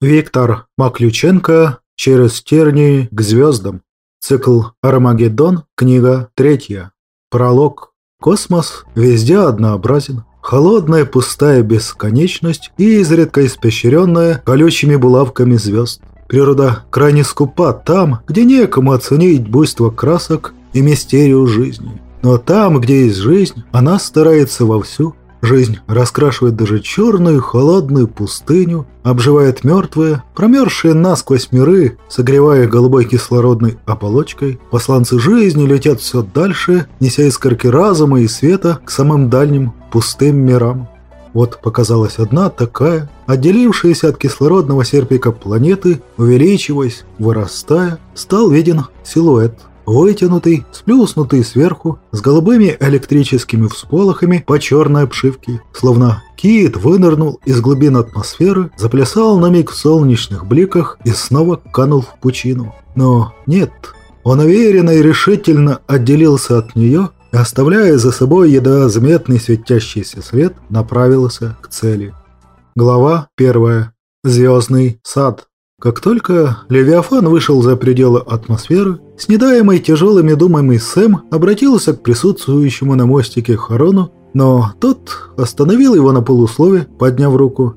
Виктор Маключенко «Через тернии к звездам». Цикл «Армагеддон», книга третья. Пролог. Космос везде однообразен. Холодная пустая бесконечность и изредка испещренная колючими булавками звезд. Природа крайне скупа там, где некому оценить буйство красок и мистерию жизни. Но там, где есть жизнь, она старается вовсю, Жизнь раскрашивает даже черную холодную пустыню, обживает мертвые, промерзшие насквозь миры, согревая голубой кислородной оболочкой. Посланцы жизни летят все дальше, неся искорки разума и света к самым дальним пустым мирам. Вот показалась одна такая, отделившаяся от кислородного серпика планеты, увеличиваясь, вырастая, стал виден силуэт – вытянутый, сплюснутый сверху, с голубыми электрическими всполохами по черной обшивке, словно кит вынырнул из глубин атмосферы, заплясал на миг в солнечных бликах и снова канул в пучину. Но нет, он уверенно и решительно отделился от нее и, оставляя за собой едва заметный светящийся свет, направился к цели. Глава первая. Звездный сад. Как только Левиафан вышел за пределы атмосферы, с недаемой тяжелыми думами Сэм обратился к присутствующему на мостике Харону, но тот остановил его на полуслове, подняв руку.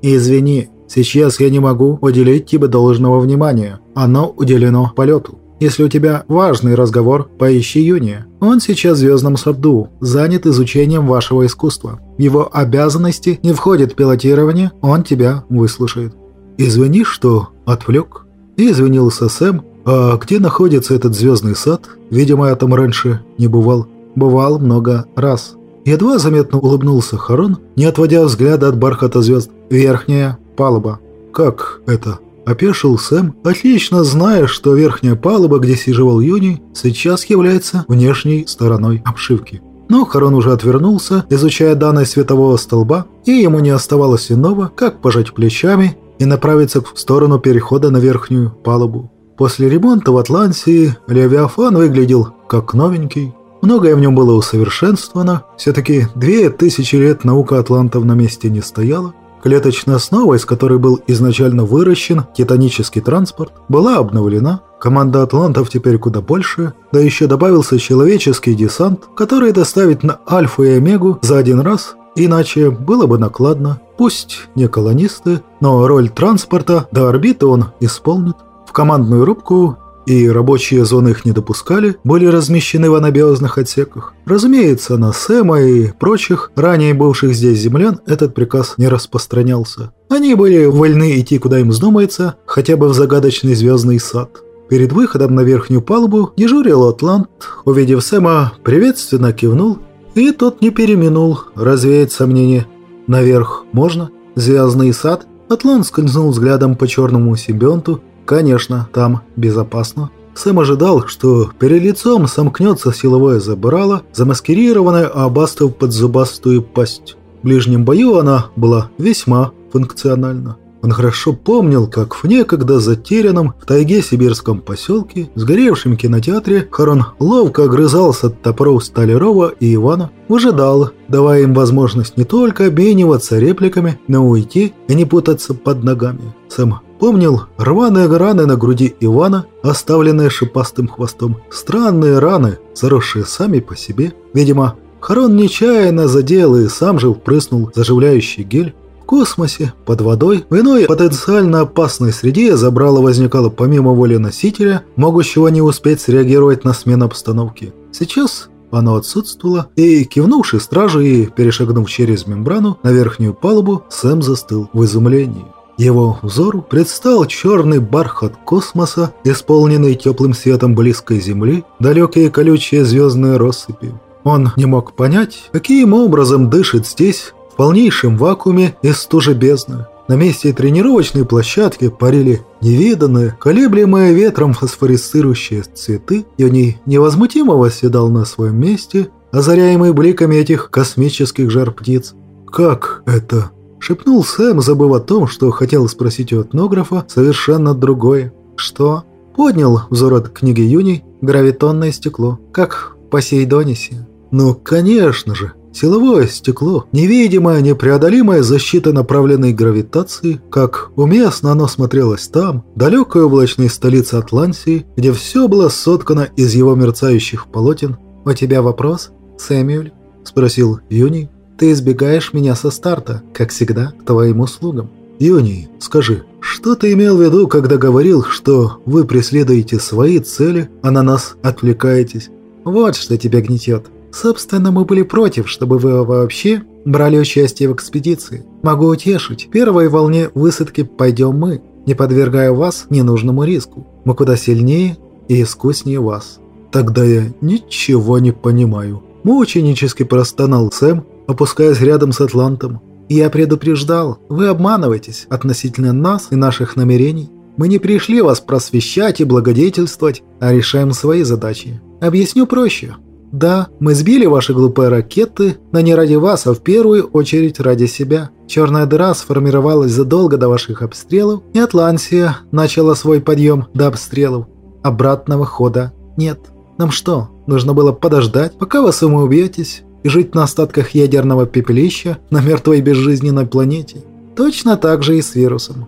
«Извини, сейчас я не могу уделить тебе должного внимания. Оно уделено полету. Если у тебя важный разговор, поищи Юния. Он сейчас в Звездном саду, занят изучением вашего искусства. В его обязанности не входит пилотирование, он тебя выслушает». «Извини, что отвлек». И извинился Сэм. «А где находится этот звездный сад? Видимо, я там раньше не бывал». «Бывал много раз». Едва заметно улыбнулся Харон, не отводя взгляда от бархата звезд. «Верхняя палуба». «Как это?» Опешил Сэм, отлично зная, что верхняя палуба, где сиживал Юни, сейчас является внешней стороной обшивки. Но Харон уже отвернулся, изучая данные светового столба, и ему не оставалось иного, как пожать плечами и направиться в сторону перехода на верхнюю палубу. После ремонта в Атлантии Левиафан выглядел как новенький. Многое в нем было усовершенствовано. Все-таки две тысячи лет наука атлантов на месте не стояла. Клеточная основа, из которой был изначально выращен титанический транспорт, была обновлена. Команда атлантов теперь куда больше, да еще добавился человеческий десант, который доставить на Альфу и Омегу за один раз Иначе было бы накладно. Пусть не колонисты, но роль транспорта до орбиты он исполнит. В командную рубку и рабочие зоны их не допускали, были размещены в анабиозных отсеках. Разумеется, на Сэма и прочих, ранее бывших здесь землян, этот приказ не распространялся. Они были вольны идти куда им вздумается, хотя бы в загадочный звездный сад. Перед выходом на верхнюю палубу дежурил Атлант, увидев Сэма, приветственно кивнул и тот не переминул, развеять сомнения. Наверх можно? Звездный сад? Атлон скользнул взглядом по черному симбионту. Конечно, там безопасно. Сэм ожидал, что перед лицом сомкнется силовое забрало, замаскирированное абастов под зубастую пасть. В ближнем бою она была весьма функциональна. Он хорошо помнил, как в некогда затерянном в тайге сибирском поселке, сгоревшем кинотеатре, Харон ловко огрызался от топоров Столярова и Ивана, выжидал, давая им возможность не только обмениваться репликами, но уйти и не путаться под ногами. Сэм помнил рваные раны на груди Ивана, оставленные шипастым хвостом. Странные раны, заросшие сами по себе. Видимо, Харон нечаянно задел и сам же впрыснул заживляющий гель космосе, под водой, в иной потенциально опасной среде забрало возникало помимо воли носителя, могущего не успеть среагировать на смену обстановки. Сейчас оно отсутствовало, и, кивнувший стражу и перешагнув через мембрану на верхнюю палубу, Сэм застыл в изумлении. Его взору предстал черный бархат космоса, исполненный теплым светом близкой Земли, далекие колючие звездные россыпи. Он не мог понять, каким образом дышит здесь в полнейшем вакууме из стужи бездны. На месте тренировочной площадки парили невиданные, колеблемые ветром фосфорисцирующие цветы, и они невозмутимо восседал на своем месте, озаряемый бликами этих космических жар-птиц. «Как это?» – шепнул Сэм, забыв о том, что хотел спросить у этнографа совершенно другое. «Что?» – поднял взор от книги Юни «Гравитонное стекло», как в Посейдонисе. «Ну, конечно же!» Силовое стекло, невидимая, непреодолимая защита направленной гравитации, как уместно оно смотрелось там, далекой облачной столице Атлантии, где все было соткано из его мерцающих полотен. «У тебя вопрос, Сэмюэль?» – спросил Юни. «Ты избегаешь меня со старта, как всегда, к твоим услугам». «Юни, скажи, что ты имел в виду, когда говорил, что вы преследуете свои цели, а на нас отвлекаетесь?» «Вот что тебя гнетет. Собственно, мы были против, чтобы вы вообще брали участие в экспедиции. Могу утешить, первой волне высадки пойдем мы, не подвергая вас ненужному риску. Мы куда сильнее и искуснее вас». «Тогда я ничего не понимаю», – мученически простонал Сэм, опускаясь рядом с Атлантом. «Я предупреждал, вы обманываетесь относительно нас и наших намерений. Мы не пришли вас просвещать и благодетельствовать, а решаем свои задачи. Объясню проще. Да, мы сбили ваши глупые ракеты, но не ради вас, а в первую очередь ради себя. Черная дыра сформировалась задолго до ваших обстрелов, и Атлантия начала свой подъем до обстрелов. Обратного хода нет. Нам что, нужно было подождать, пока вы самоубьетесь, и жить на остатках ядерного пепелища на мертвой безжизненной планете? Точно так же и с вирусом.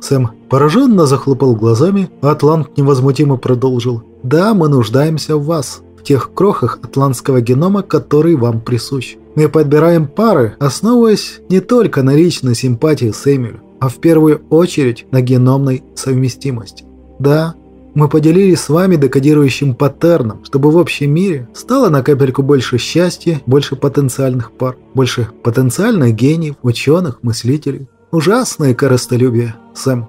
Сэм пораженно захлопал глазами, а Атлант невозмутимо продолжил. «Да, мы нуждаемся в вас тех крохах атлантского генома, который вам присущ. Мы подбираем пары, основываясь не только на личной симпатии Сэмюэль, а в первую очередь на геномной совместимости. Да, мы поделились с вами декодирующим паттерном, чтобы в общем мире стало на капельку больше счастья, больше потенциальных пар, больше потенциальных гениев, ученых, мыслителей. Ужасное коростолюбие, Сэм.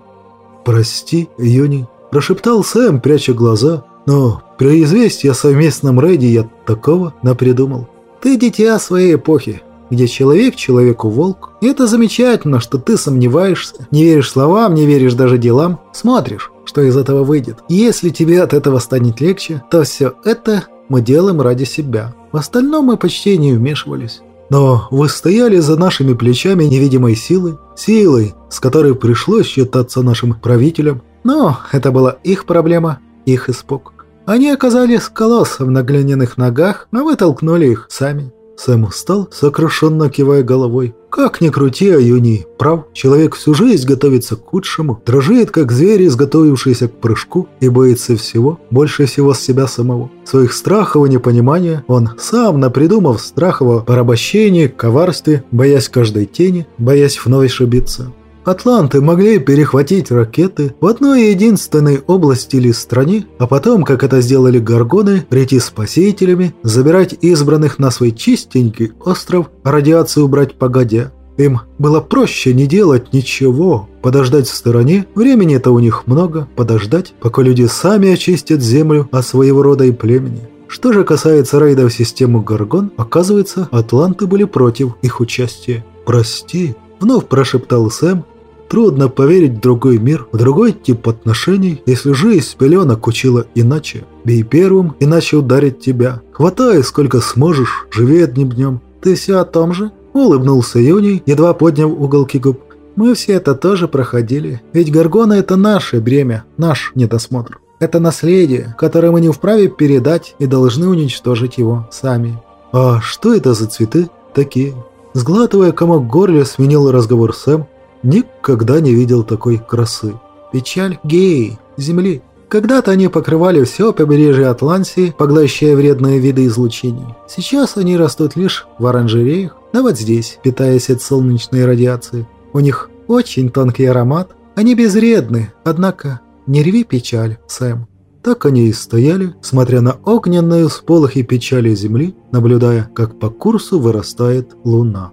«Прости, Юни», – прошептал Сэм, пряча глаза, но при известии о совместном рейде я такого напридумал. Ты дитя своей эпохи, где человек человеку волк. И это замечательно, что ты сомневаешься, не веришь словам, не веришь даже делам, смотришь, что из этого выйдет. И если тебе от этого станет легче, то все это мы делаем ради себя. В остальном мы почти не вмешивались. Но вы стояли за нашими плечами невидимой силой, силой, с которой пришлось считаться нашим правителям. Но это была их проблема, их испуг. Они оказались колоссом на глиняных ногах, а вы толкнули их сами. Сэм устал, сокрушенно кивая головой. Как ни крути, Аюни, прав, человек всю жизнь готовится к худшему, дрожит, как зверь, изготовившийся к прыжку, и боится всего, больше всего с себя самого. Своих страхов и непонимания он сам, напридумав страхов о порабощении, коварстве, боясь каждой тени, боясь вновь ошибиться. Атланты могли перехватить ракеты в одной единственной области или стране, а потом, как это сделали горгоны, прийти спасителями, забирать избранных на свой чистенький остров, радиацию брать погодя. Им было проще не делать ничего, подождать в стороне, времени-то у них много, подождать, пока люди сами очистят землю от своего рода и племени. Что же касается рейдов в систему Гаргон, оказывается, атланты были против их участия. «Прости», — вновь прошептал Сэм, Трудно поверить в другой мир, в другой тип отношений, если жизнь с пеленок учила иначе. Бей первым, иначе ударит тебя. Хватай, сколько сможешь, живи одним днем. Ты все о том же? Улыбнулся Юний, едва подняв уголки губ. Мы все это тоже проходили. Ведь Гаргона это наше бремя, наш недосмотр. Это наследие, которое мы не вправе передать и должны уничтожить его сами. А что это за цветы такие? Сглатывая комок горля, сменил разговор Сэм, Никогда не видел такой красы. Печаль геи, земли. Когда-то они покрывали все побережье Атлантии, поглощая вредные виды излучений. Сейчас они растут лишь в оранжереях, да вот здесь, питаясь от солнечной радиации. У них очень тонкий аромат, они безвредны, однако не рви печаль, Сэм. Так они и стояли, смотря на огненную сполохи печали земли, наблюдая, как по курсу вырастает луна.